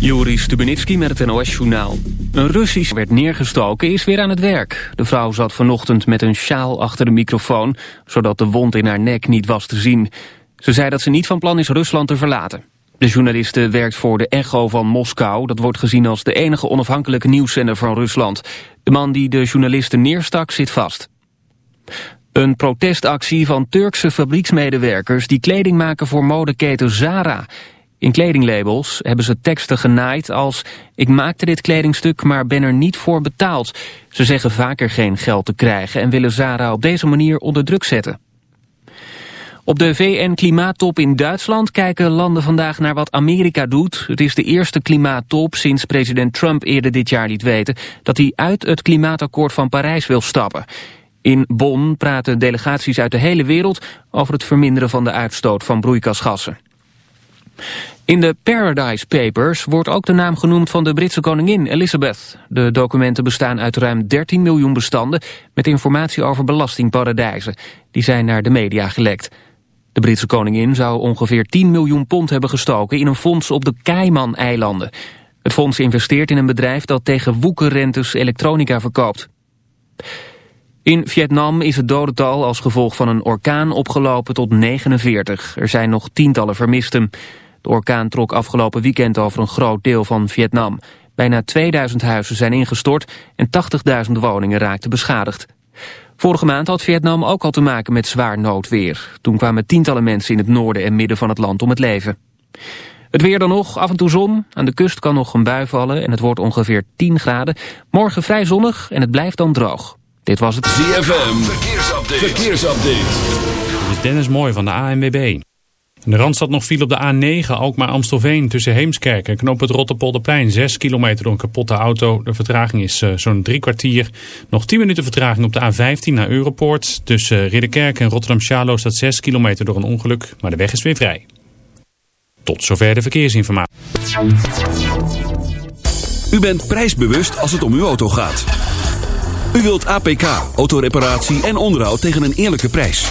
Joris Stubenitski met het NOS-journaal. Een Russisch werd neergestoken is weer aan het werk. De vrouw zat vanochtend met een sjaal achter de microfoon... zodat de wond in haar nek niet was te zien. Ze zei dat ze niet van plan is Rusland te verlaten. De journaliste werkt voor de Echo van Moskou. Dat wordt gezien als de enige onafhankelijke nieuwszender van Rusland. De man die de journaliste neerstak zit vast. Een protestactie van Turkse fabrieksmedewerkers... die kleding maken voor modeketen Zara... In kledinglabels hebben ze teksten genaaid als... ik maakte dit kledingstuk, maar ben er niet voor betaald. Ze zeggen vaker geen geld te krijgen... en willen Zara op deze manier onder druk zetten. Op de VN-klimaattop in Duitsland kijken landen vandaag naar wat Amerika doet. Het is de eerste klimaattop sinds president Trump eerder dit jaar liet weten... dat hij uit het klimaatakkoord van Parijs wil stappen. In Bonn praten delegaties uit de hele wereld... over het verminderen van de uitstoot van broeikasgassen. In de Paradise Papers wordt ook de naam genoemd van de Britse koningin Elizabeth. De documenten bestaan uit ruim 13 miljoen bestanden met informatie over belastingparadijzen. Die zijn naar de media gelekt. De Britse koningin zou ongeveer 10 miljoen pond hebben gestoken in een fonds op de Cayman-eilanden. Het fonds investeert in een bedrijf dat tegen woekerrentes elektronica verkoopt. In Vietnam is het dodental als gevolg van een orkaan opgelopen tot 49. Er zijn nog tientallen vermisten. De orkaan trok afgelopen weekend over een groot deel van Vietnam. Bijna 2000 huizen zijn ingestort en 80.000 woningen raakten beschadigd. Vorige maand had Vietnam ook al te maken met zwaar noodweer. Toen kwamen tientallen mensen in het noorden en midden van het land om het leven. Het weer dan nog, af en toe zon. Aan de kust kan nog een bui vallen en het wordt ongeveer 10 graden. Morgen vrij zonnig en het blijft dan droog. Dit was het ZFM Verkeersupdate. Verkeersupdate. Dit is Dennis Mooi van de ANWB. In de Randstad nog viel op de A9, ook maar Amstelveen tussen Heemskerk en Knoop het Rotterpolderplein. 6 kilometer door een kapotte auto. De vertraging is uh, zo'n drie kwartier. Nog 10 minuten vertraging op de A15 naar Europoort. Tussen uh, Ridderkerk en Rotterdam-Sjalo staat 6 kilometer door een ongeluk. Maar de weg is weer vrij. Tot zover de verkeersinformatie. U bent prijsbewust als het om uw auto gaat. U wilt APK, autoreparatie en onderhoud tegen een eerlijke prijs.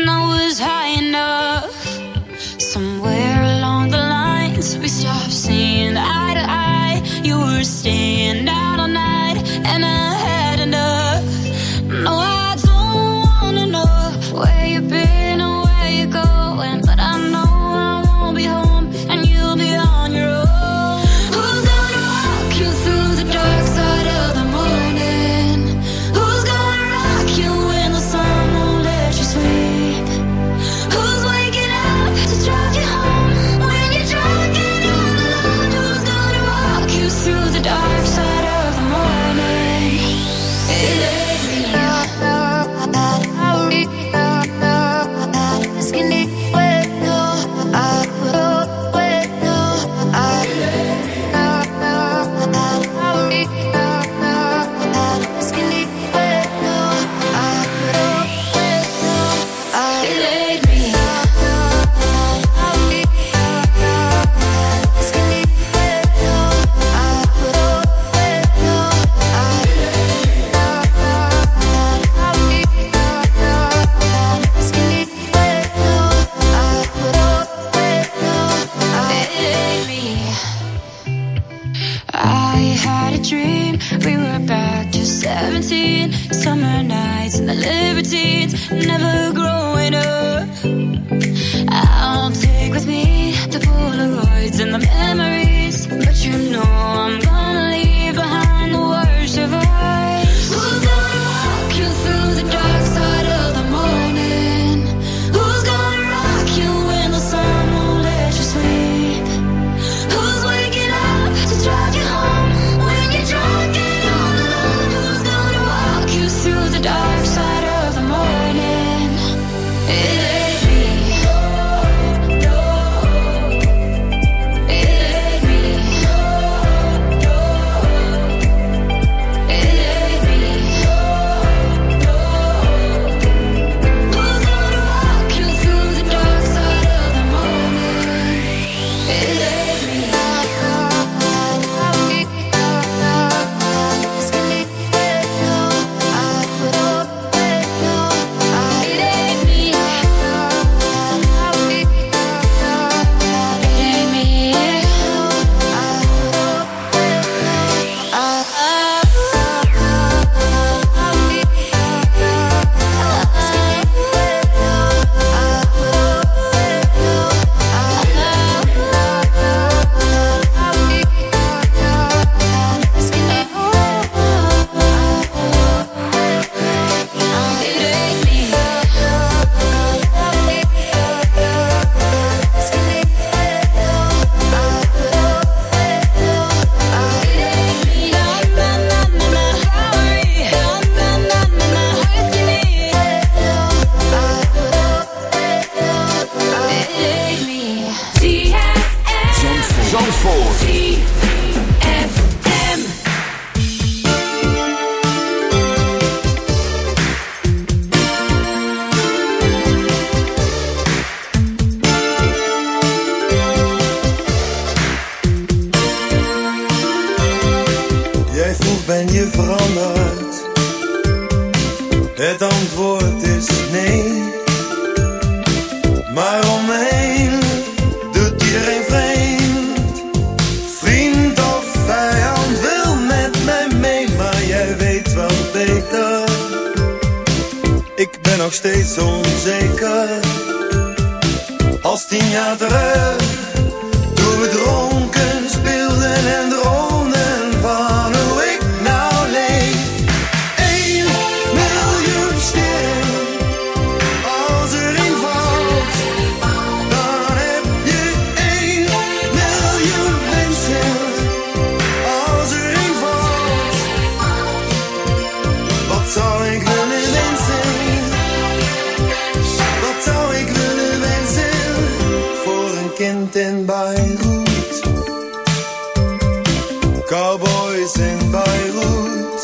Cowboys in Beirut,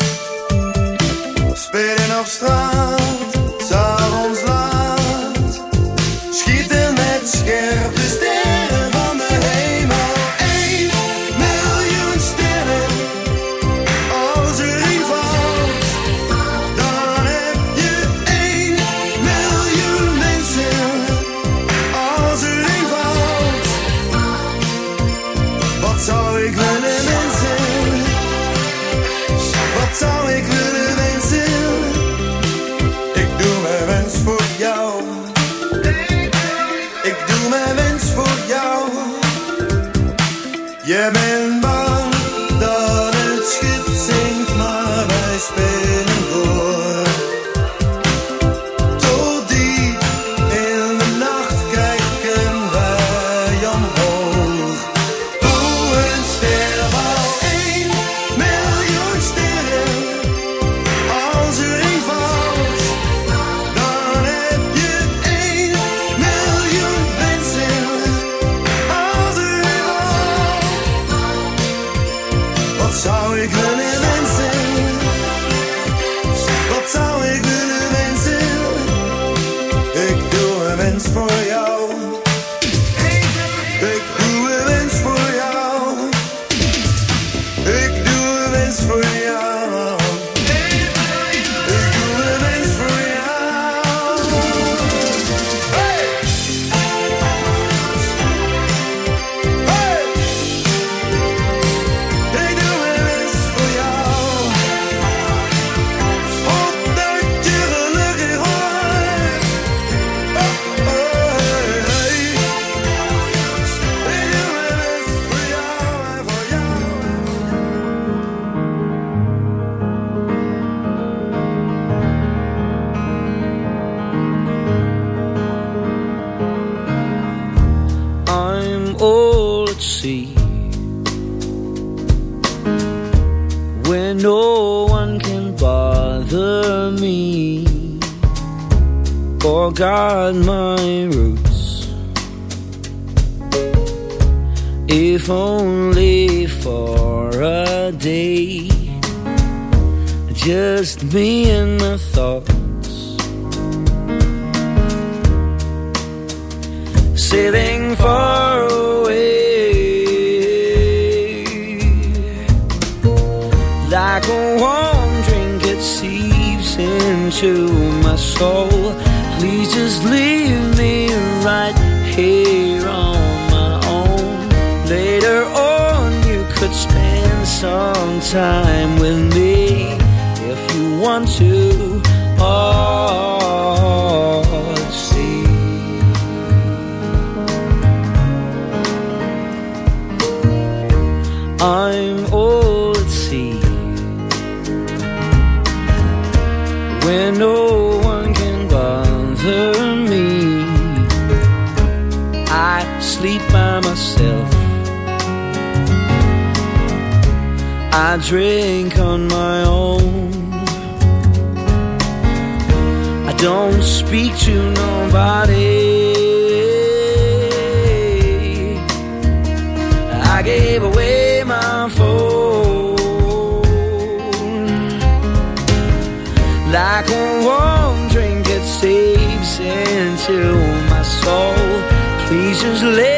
spelen op straat. gave away my phone. Like a warm drink, it saves into my soul. Please just let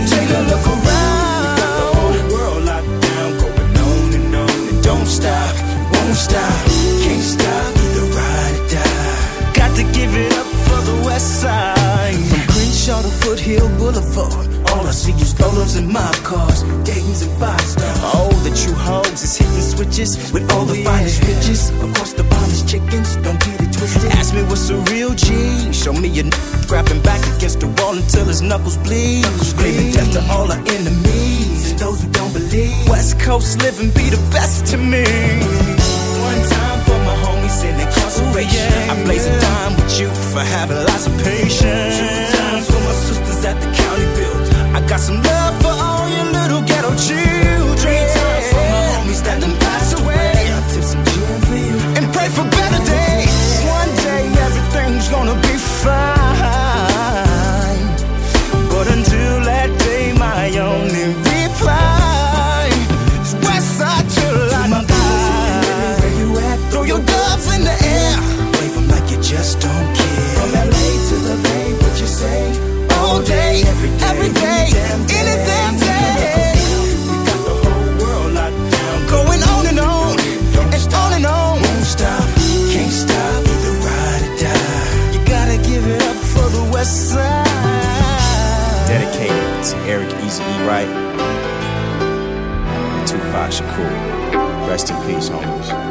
Boulevard. All I see is Rolos and mob cars, Dayton's and five stars. All the true hoes is hitting switches with all the yeah. finest riches. Of course, the finest chickens, don't get it twisted. Ask me what's a real G. Show me a n grabbing back against the wall until his knuckles bleed. Screaming death to all our enemies and those who don't believe. West Coast living be the best to me. One time for my homies in incarceration. Ooh, yeah, I blaze a dime with you for having lots of patience some love. right? Tupac Shakur. Rest in peace, homies.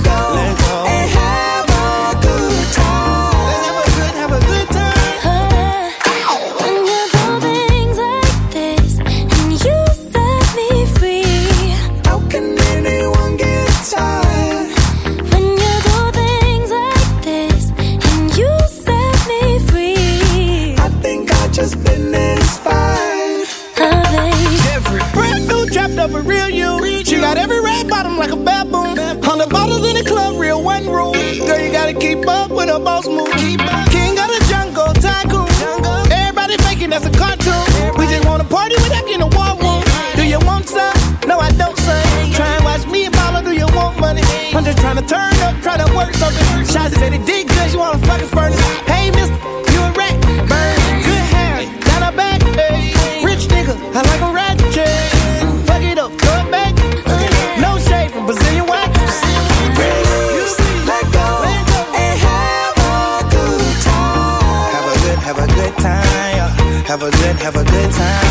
let party without getting a war room. Do you want some? No, I don't, son. Try and watch me and mama, do you want money? I'm just trying to turn up, try to work something. Shots said it did good, you wanna fucking furnace. Hey, mister, you a rat. Burn, good hair, down her back. Hey, rich nigga, I like a rat. Fuck it up, throw back. No shade from Brazilian wax. A. Have a good, have a good time. Have a good, have a good time.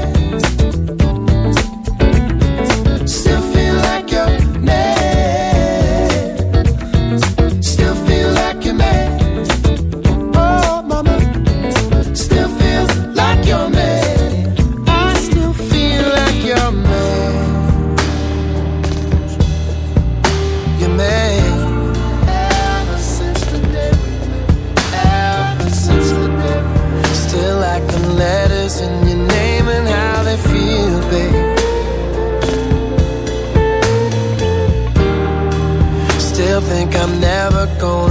letters in your name and how they feel, babe. Still think I'm never gonna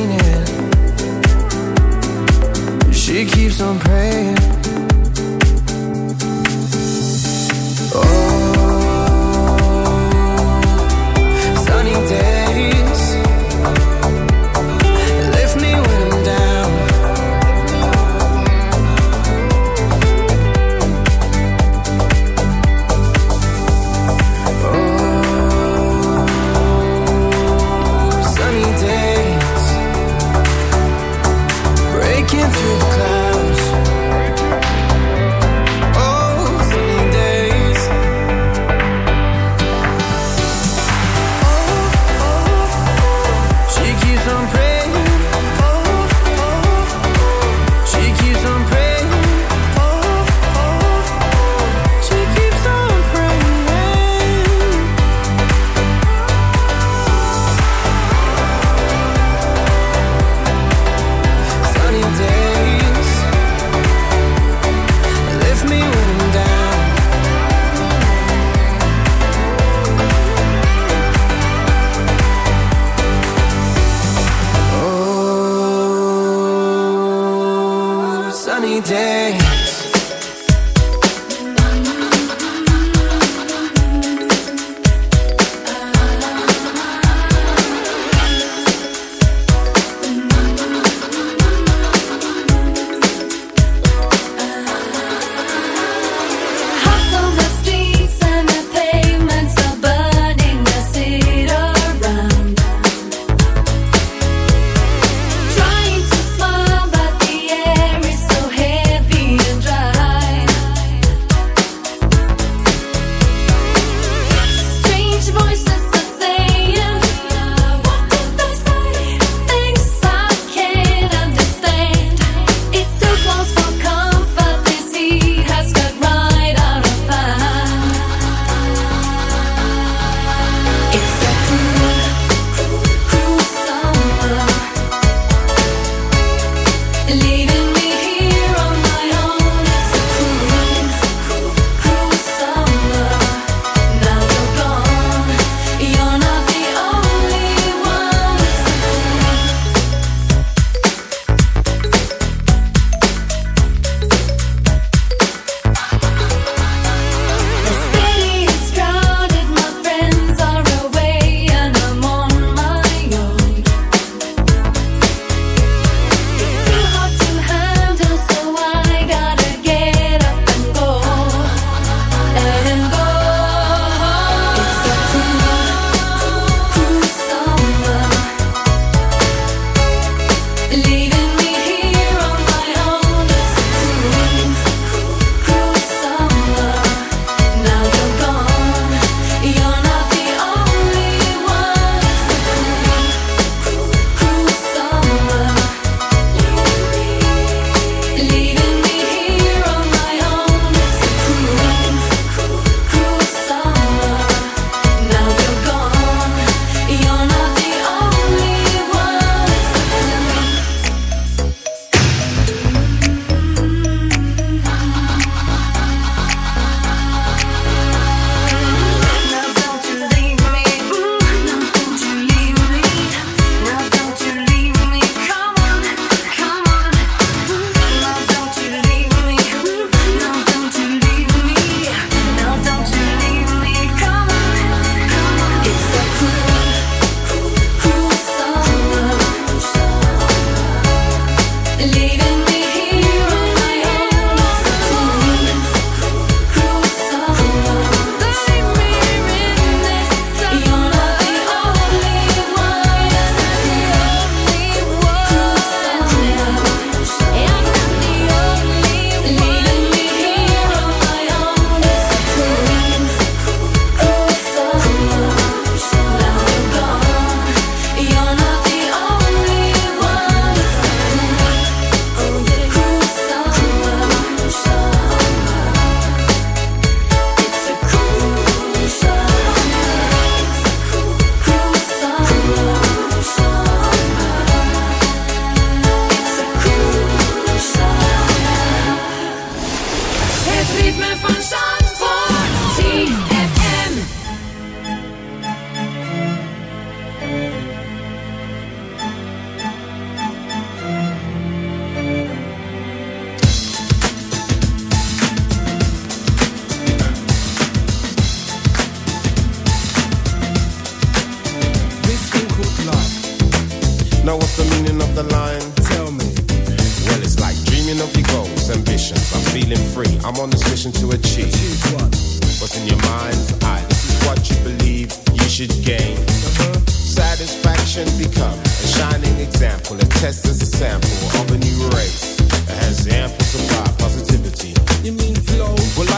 Keeps on praying.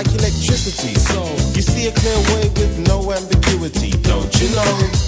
like electricity. So you see a clear way with no ambiguity, don't you know?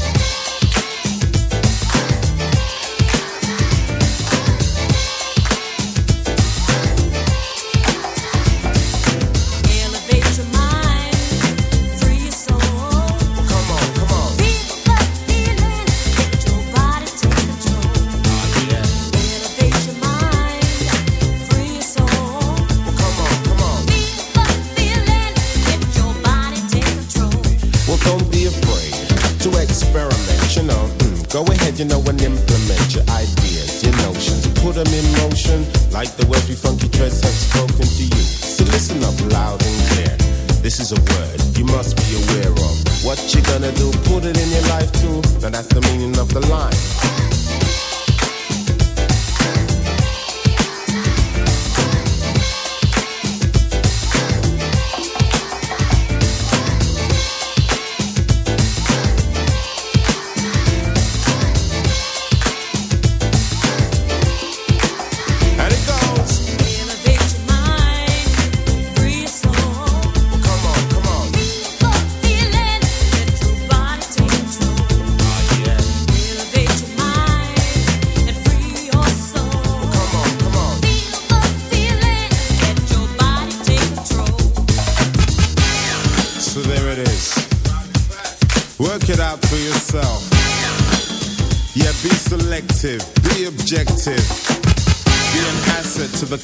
She gonna do, put it in your life too. Now that's the meaning of the line.